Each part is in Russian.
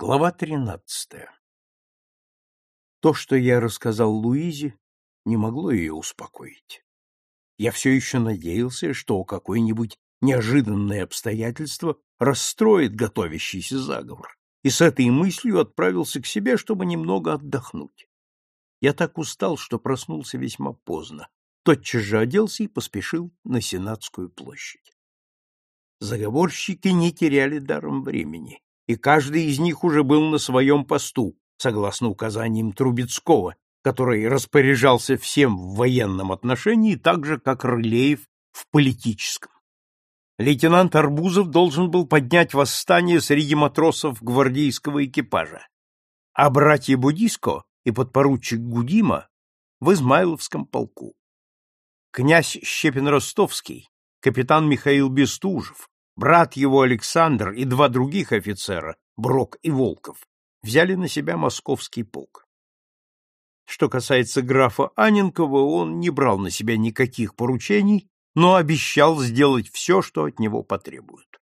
Глава тринадцатая. То, что я рассказал Луизе, не могло ее успокоить. Я все еще надеялся, что какое-нибудь неожиданное обстоятельство расстроит готовящийся заговор, и с этой мыслью отправился к себе, чтобы немного отдохнуть. Я так устал, что проснулся весьма поздно, тотчас же оделся и поспешил на Сенатскую площадь. Заговорщики не теряли даром времени, и каждый из них уже был на своем посту, согласно указаниям Трубецкого, который распоряжался всем в военном отношении так же, как Рылеев в политическом. Лейтенант Арбузов должен был поднять восстание среди матросов гвардейского экипажа, а братья Будиско и подпоручик Гудима в Измайловском полку. Князь Щепин-Ростовский, капитан Михаил Бестужев, брат его Александр и два других офицера, Брок и Волков, взяли на себя московский полк. Что касается графа Аненкова, он не брал на себя никаких поручений, но обещал сделать все, что от него потребуют.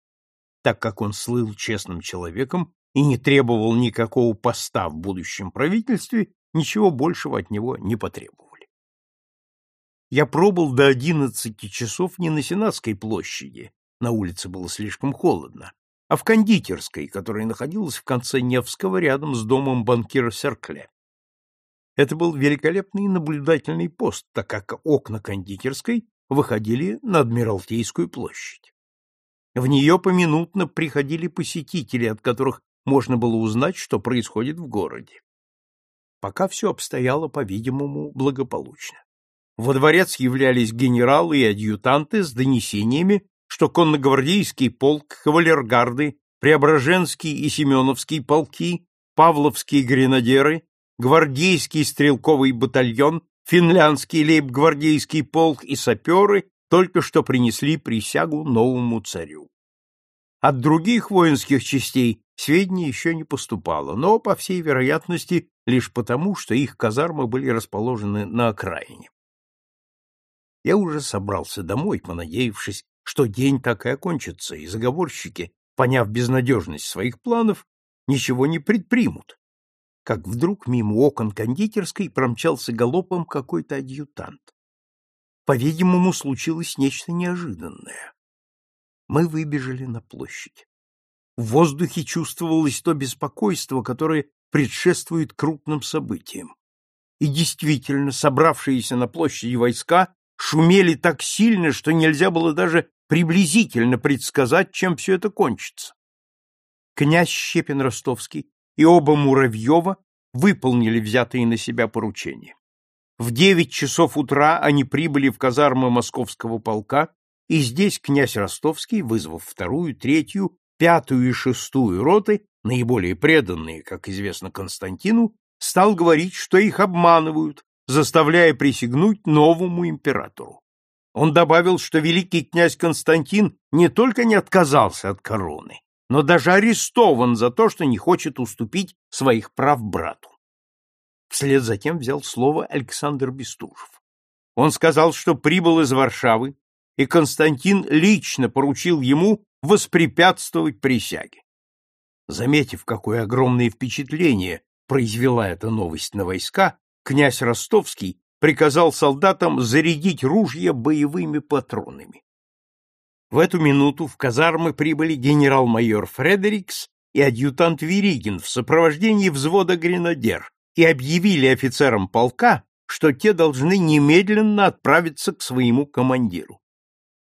Так как он слыл честным человеком и не требовал никакого поста в будущем правительстве, ничего большего от него не потребовали. Я пробыл до одиннадцати часов не на Сенатской площади, на улице было слишком холодно, а в кондитерской, которая находилась в конце Невского рядом с домом банкира Серкле. Это был великолепный наблюдательный пост, так как окна кондитерской выходили на Адмиралтейскую площадь. В нее поминутно приходили посетители, от которых можно было узнать, что происходит в городе. Пока все обстояло, по-видимому, благополучно. Во дворец являлись генералы и адъютанты с донесениями, что конногвардейский полк, кавалергарды, Преображенский и Семеновский полки, Павловские гренадеры, гвардейский стрелковый батальон, финляндский лейб-гвардейский полк и саперы только что принесли присягу новому царю. От других воинских частей сведений еще не поступало, но, по всей вероятности, лишь потому, что их казармы были расположены на окраине. Я уже собрался домой, понадеявшись, что день так и окончится, и заговорщики, поняв безнадежность своих планов, ничего не предпримут, как вдруг мимо окон кондитерской промчался галопом какой-то адъютант. По-видимому, случилось нечто неожиданное. Мы выбежали на площадь. В воздухе чувствовалось то беспокойство, которое предшествует крупным событиям. И действительно, собравшиеся на площади войска шумели так сильно, что нельзя было даже приблизительно предсказать, чем все это кончится. Князь Щепин-Ростовский и оба Муравьева выполнили взятые на себя поручения. В девять часов утра они прибыли в казармы московского полка, и здесь князь Ростовский, вызвав вторую, третью, пятую и шестую роты, наиболее преданные, как известно Константину, стал говорить, что их обманывают, заставляя присягнуть новому императору. Он добавил, что великий князь Константин не только не отказался от короны, но даже арестован за то, что не хочет уступить своих прав брату. Вслед за тем взял слово Александр Бестужев. Он сказал, что прибыл из Варшавы, и Константин лично поручил ему воспрепятствовать присяге. Заметив, какое огромное впечатление произвела эта новость на войска, князь Ростовский приказал солдатам зарядить ружья боевыми патронами. В эту минуту в казармы прибыли генерал-майор Фредерикс и адъютант Веригин в сопровождении взвода гренадер и объявили офицерам полка, что те должны немедленно отправиться к своему командиру.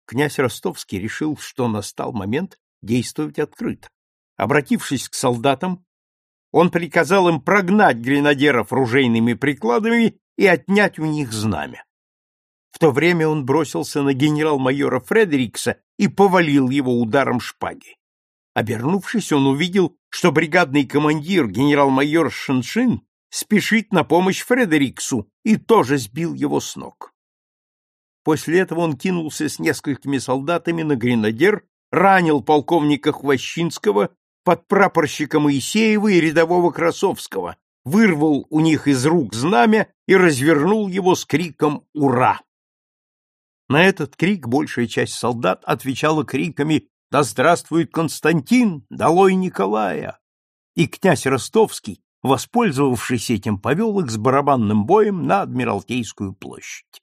Князь Ростовский решил, что настал момент действовать открыто. Обратившись к солдатам, он приказал им прогнать гренадеров ружейными прикладами и отнять у них знамя. В то время он бросился на генерал-майора Фредерикса и повалил его ударом шпаги. Обернувшись, он увидел, что бригадный командир генерал-майор Шеншин спешит на помощь Фредериксу и тоже сбил его с ног. После этого он кинулся с несколькими солдатами на гренадер, ранил полковника Хвощинского подпрапорщика Моисеева и рядового Красовского, вырвал у них из рук знамя и развернул его с криком «Ура!». На этот крик большая часть солдат отвечала криками «Да здравствует Константин! Долой Николая!» и князь Ростовский, воспользовавшись этим, повел их с барабанным боем на Адмиралтейскую площадь.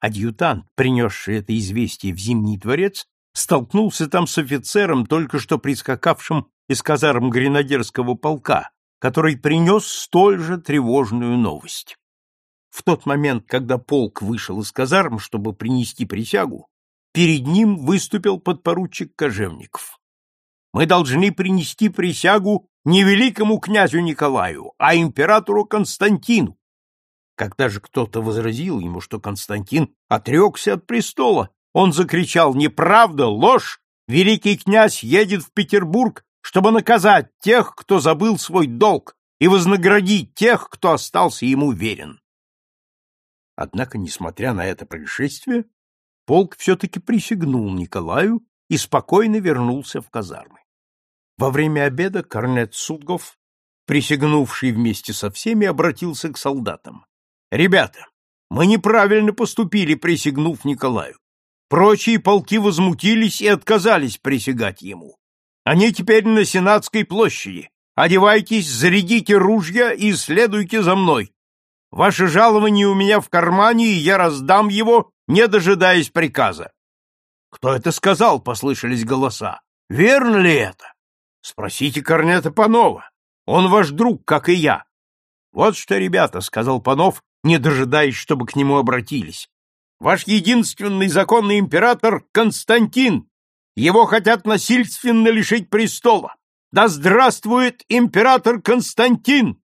Адъютант, принесший это известие в Зимний дворец, столкнулся там с офицером, только что прискакавшим из казарм гренадерского полка, который принес столь же тревожную новость. В тот момент, когда полк вышел из казарм, чтобы принести присягу, перед ним выступил подпоручик Кожевников. Мы должны принести присягу не великому князю Николаю, а императору Константину. Когда же кто-то возразил ему, что Константин отрекся от престола, он закричал «Неправда, ложь! Великий князь едет в Петербург, чтобы наказать тех, кто забыл свой долг, и вознаградить тех, кто остался ему верен». Однако, несмотря на это происшествие, полк все-таки присягнул Николаю и спокойно вернулся в казармы. Во время обеда корнет Судгов, присягнувший вместе со всеми, обратился к солдатам. «Ребята, мы неправильно поступили, присягнув Николаю. Прочие полки возмутились и отказались присягать ему. Они теперь на Сенатской площади. Одевайтесь, зарядите ружья и следуйте за мной. Ваше жалование у меня в кармане, и я раздам его, не дожидаясь приказа. Кто это сказал? послышались голоса. Верно ли это? Спросите Корнета Панова. Он ваш друг, как и я. Вот что, ребята, сказал Панов, не дожидаясь, чтобы к нему обратились. Ваш единственный законный император Константин. Его хотят насильственно лишить престола. Да здравствует император Константин!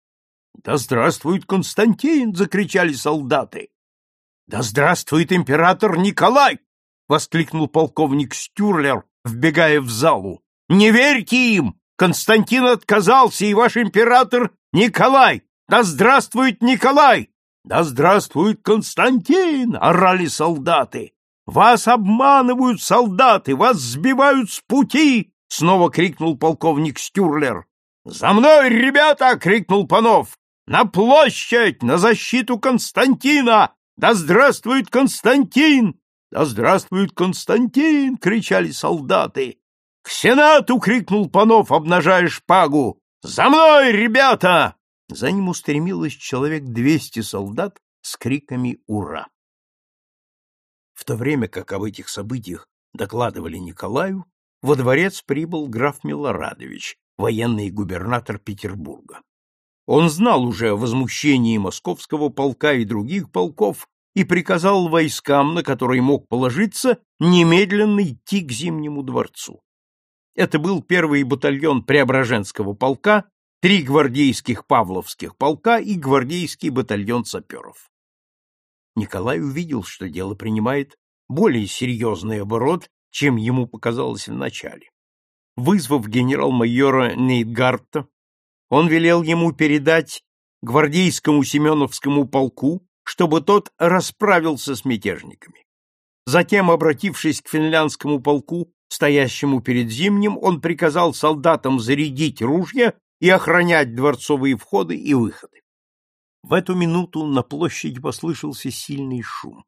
Да здравствует Константин! закричали солдаты. Да здравствует император Николай! воскликнул полковник Стюрлер, вбегая в залу. Не верьте им! Константин отказался, и ваш император Николай! Да здравствует Николай! Да здравствует Константин! орали солдаты. Вас обманывают солдаты, вас сбивают с пути! снова крикнул полковник Стюрлер. За мной, ребята! крикнул Панов. На площадь, на защиту Константина! Да здравствует Константин! Да здравствует Константин! кричали солдаты. К сенату крикнул Панов, обнажая шпагу. За мной, ребята! За ним устремилось человек двести солдат с криками «Ура!». В то время как об этих событиях докладывали Николаю, во дворец прибыл граф Милорадович, военный губернатор Петербурга. Он знал уже о возмущении московского полка и других полков и приказал войскам, на которые мог положиться, немедленно идти к Зимнему дворцу. Это был первый батальон Преображенского полка, три гвардейских Павловских полка и гвардейский батальон саперов. Николай увидел, что дело принимает более серьезный оборот, чем ему показалось вначале. Вызвав генерал-майора Нейтгарта, он велел ему передать гвардейскому Семеновскому полку, чтобы тот расправился с мятежниками. Затем, обратившись к финляндскому полку, стоящему перед Зимним, он приказал солдатам зарядить ружья и охранять дворцовые входы и выходы. В эту минуту на площади послышался сильный шум.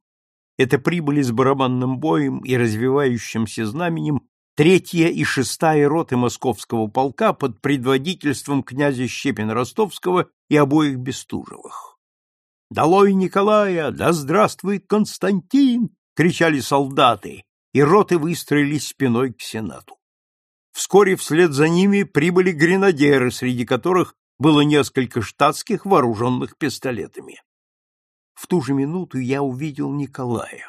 Это прибыли с барабанным боем и развивающимся знаменем третья и шестая роты московского полка под предводительством князя Щепина-Ростовского и обоих Бестужевых. «Долой Николая! Да здравствует Константин!» — кричали солдаты, и роты выстроились спиной к Сенату. Вскоре вслед за ними прибыли гренадеры, среди которых было несколько штатских, вооруженных пистолетами. В ту же минуту я увидел Николая.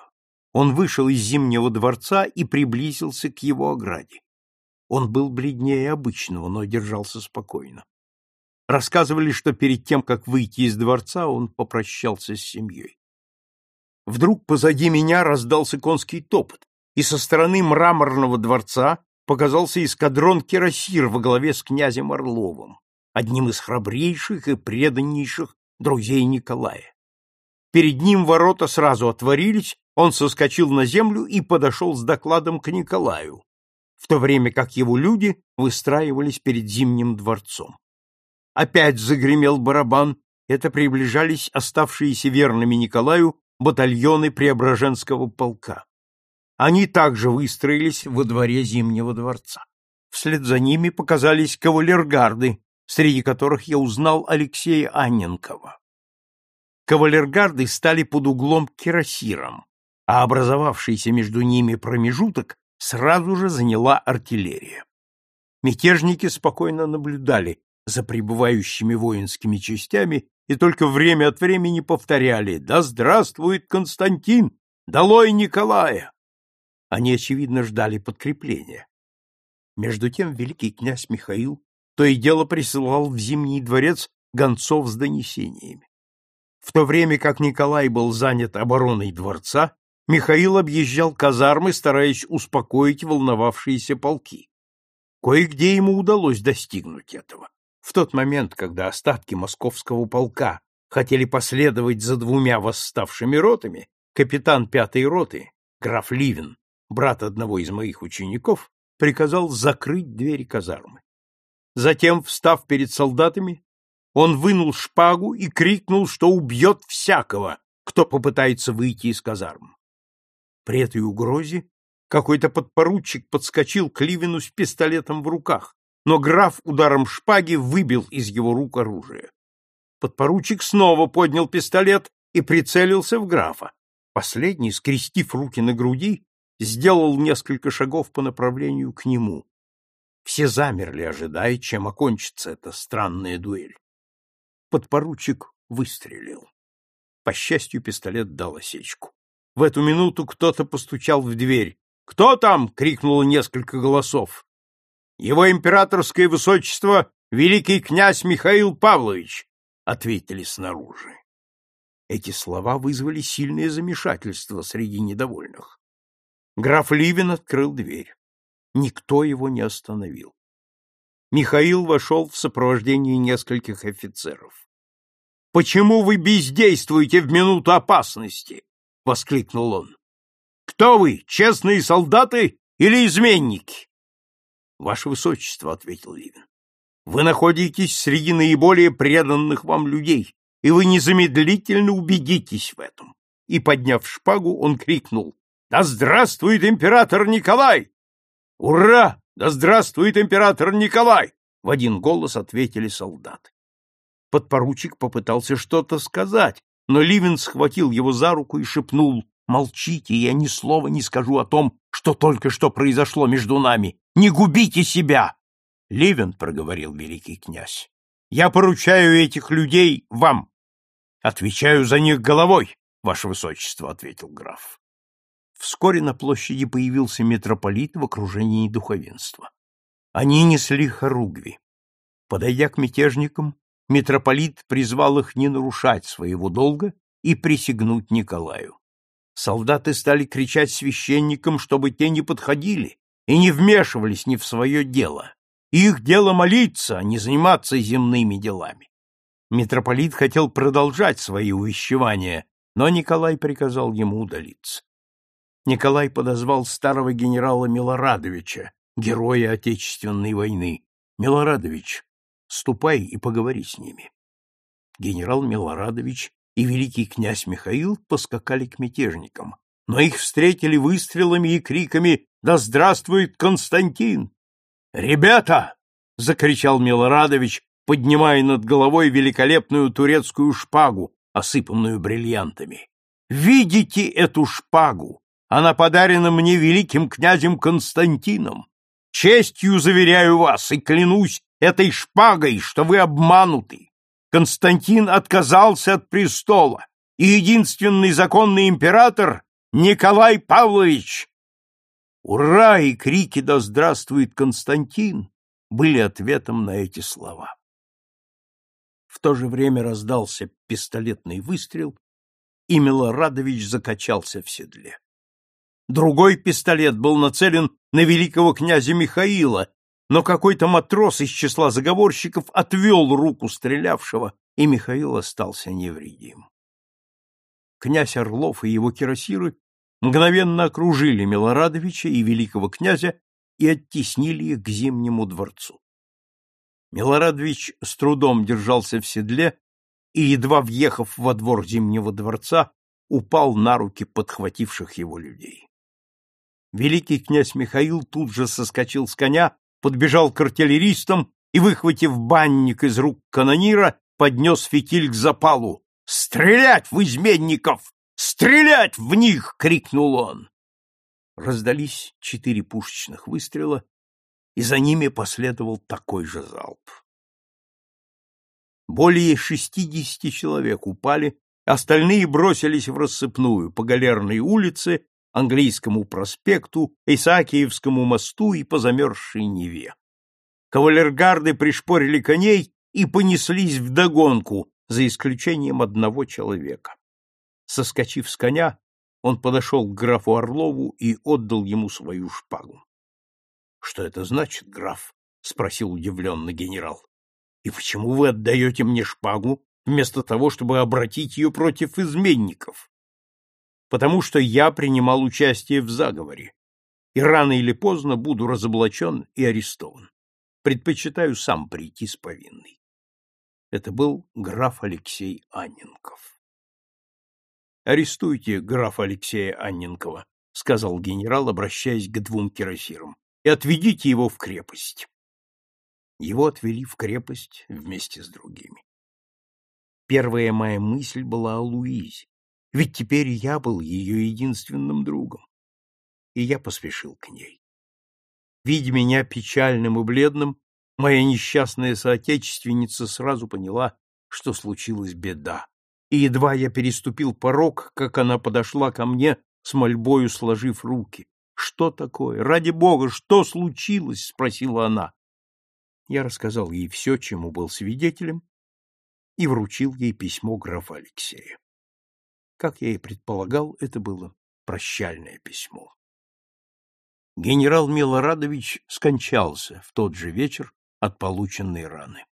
Он вышел из Зимнего дворца и приблизился к его ограде. Он был бледнее обычного, но держался спокойно. Рассказывали, что перед тем, как выйти из дворца, он попрощался с семьей. Вдруг позади меня раздался конский топот, и со стороны мраморного дворца показался эскадрон кирасир во главе с князем Орловым, одним из храбрейших и преданнейших друзей Николая. Перед ним ворота сразу отворились, он соскочил на землю и подошел с докладом к Николаю, в то время как его люди выстраивались перед Зимним дворцом. Опять загремел барабан, это приближались оставшиеся верными Николаю батальоны Преображенского полка. Они также выстроились во дворе Зимнего дворца. Вслед за ними показались кавалергарды среди которых я узнал Алексея Анненкова. Кавалергарды стали под углом кирасиром, а образовавшийся между ними промежуток сразу же заняла артиллерия. Мятежники спокойно наблюдали за прибывающими воинскими частями и только время от времени повторяли «Да здравствует Константин! Долой Николая!» Они, очевидно, ждали подкрепления. Между тем великий князь Михаил то и дело присылал в Зимний дворец гонцов с донесениями. В то время как Николай был занят обороной дворца, Михаил объезжал казармы, стараясь успокоить волновавшиеся полки. Кое-где ему удалось достигнуть этого. В тот момент, когда остатки московского полка хотели последовать за двумя восставшими ротами, капитан пятой роты, граф Ливен, брат одного из моих учеников, приказал закрыть двери казармы. Затем, встав перед солдатами, он вынул шпагу и крикнул, что убьет всякого, кто попытается выйти из казарм. При этой угрозе какой-то подпоручик подскочил к Ливину с пистолетом в руках, но граф ударом шпаги выбил из его рук оружие. Подпоручик снова поднял пистолет и прицелился в графа. Последний, скрестив руки на груди, сделал несколько шагов по направлению к нему. Все замерли, ожидая, чем окончится эта странная дуэль. Подпоручик выстрелил. По счастью, пистолет дал осечку. В эту минуту кто-то постучал в дверь. «Кто там?» — крикнуло несколько голосов. «Его императорское высочество, великий князь Михаил Павлович!» — ответили снаружи. Эти слова вызвали сильное замешательство среди недовольных. Граф Ливин открыл дверь. Никто его не остановил. Михаил вошел в сопровождении нескольких офицеров. «Почему вы бездействуете в минуту опасности?» — воскликнул он. «Кто вы, честные солдаты или изменники?» «Ваше Высочество», — ответил Ливин, — «вы находитесь среди наиболее преданных вам людей, и вы незамедлительно убедитесь в этом». И, подняв шпагу, он крикнул, «Да здравствует император Николай!» «Ура! Да здравствует император Николай!» В один голос ответили солдаты. Подпоручик попытался что-то сказать, но Ливин схватил его за руку и шепнул «Молчите, я ни слова не скажу о том, что только что произошло между нами. Не губите себя!» «Ливин», — проговорил великий князь, — «я поручаю этих людей вам. Отвечаю за них головой, ваше высочество», — ответил граф. Вскоре на площади появился митрополит в окружении духовенства. Они несли хоругви. Подойдя к мятежникам, митрополит призвал их не нарушать своего долга и присягнуть Николаю. Солдаты стали кричать священникам, чтобы те не подходили и не вмешивались ни в свое дело. Их дело молиться, а не заниматься земными делами. Митрополит хотел продолжать свои увещевания, но Николай приказал ему удалиться. Николай подозвал старого генерала Милорадовича, героя Отечественной войны. «Милорадович, ступай и поговори с ними. Генерал Милорадович и великий князь Михаил поскакали к мятежникам, но их встретили выстрелами и криками «Да здравствует Константин!» «Ребята!» — закричал Милорадович, поднимая над головой великолепную турецкую шпагу, осыпанную бриллиантами. «Видите эту шпагу? Она подарена мне великим князем Константином. Честью заверяю вас и клянусь этой шпагой, что вы обмануты. Константин отказался от престола, и единственный законный император — Николай Павлович. Ура! И крики «Да здравствует Константин!» были ответом на эти слова. В то же время раздался пистолетный выстрел, и Милорадович закачался в седле. Другой пистолет был нацелен на великого князя Михаила, но какой-то матрос из числа заговорщиков отвел руку стрелявшего, и Михаил остался невредим. Князь Орлов и его кирасиры мгновенно окружили Милорадовича и великого князя и оттеснили их к Зимнему дворцу. Милорадович с трудом держался в седле и, едва въехав во двор Зимнего дворца, упал на руки подхвативших его людей. Великий князь Михаил тут же соскочил с коня подбежал к артиллеристам и, выхватив банник из рук канонира, поднес фитиль к запалу. «Стрелять в изменников! Стрелять в них!» — крикнул он. Раздались четыре пушечных выстрела, и за ними последовал такой же залп. Более шестидесяти человек упали, остальные бросились в рассыпную по Галерной улице, Английскому проспекту, Исаакиевскому мосту и по замерзшей Неве. Кавалергарды пришпорили коней и понеслись вдогонку, за исключением одного человека. Соскочив с коня, он подошел к графу Орлову и отдал ему свою шпагу. — Что это значит, граф? — спросил удивленно генерал. — И почему вы отдаете мне шпагу, вместо того, чтобы обратить ее против изменников? — Потому что я принимал участие в заговоре, и рано или поздно буду разоблачен и арестован. Предпочитаю сам прийти с повинной. Это был граф Алексей Анненков. «Арестуйте графа Алексея Анненкова», — сказал генерал, обращаясь к двум кирасирам, — «и отведите его в крепость». Его отвели в крепость вместе с другими. Первая моя мысль была о Луизе, ведь теперь я был ее единственным другом, и я поспешил к ней. Видя меня печальным и бледным, Моя несчастная соотечественница сразу поняла, что случилась беда. И едва я переступил порог, как она подошла ко мне с мольбою сложив руки. «Что такое? Ради бога, что случилось?» — спросила она. Я рассказал ей все, чему был свидетелем, и вручил ей письмо графа Алексея. Как я и предполагал, это было прощальное письмо. Генерал Милорадович скончался в тот же вечер от полученной раны.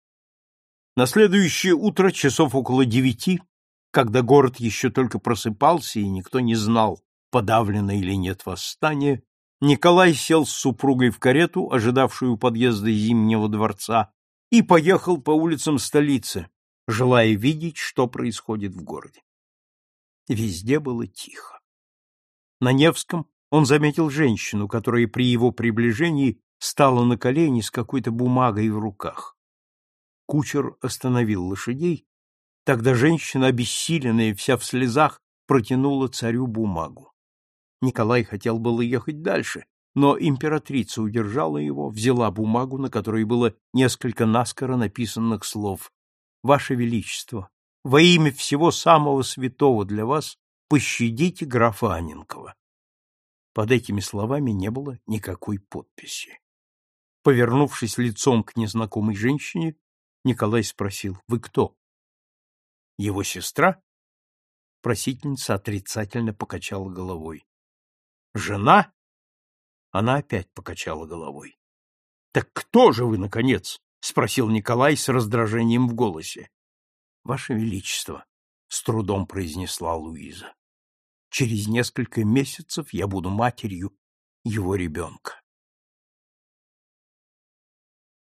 На следующее утро, часов около девяти, когда город еще только просыпался и никто не знал, подавлено или нет восстание, Николай сел с супругой в карету, ожидавшую подъезда Зимнего дворца, и поехал по улицам столицы, желая видеть, что происходит в городе. Везде было тихо. На Невском он заметил женщину, которая при его приближении стала на колени с какой-то бумагой в руках. Кучер остановил лошадей, тогда женщина, обессиленная, вся в слезах, протянула царю бумагу. Николай хотел было ехать дальше, но императрица удержала его, взяла бумагу, на которой было несколько наскоро написанных слов. «Ваше Величество, во имя всего самого святого для вас пощадите графа Аненкова». Под этими словами не было никакой подписи. Повернувшись лицом к незнакомой женщине, Николай спросил, «Вы кто?» «Его сестра?» Просительница отрицательно покачала головой. «Жена?» Она опять покачала головой. «Так кто же вы, наконец?» — спросил Николай с раздражением в голосе. «Ваше Величество», — с трудом произнесла Луиза, — «через несколько месяцев я буду матерью его ребенка».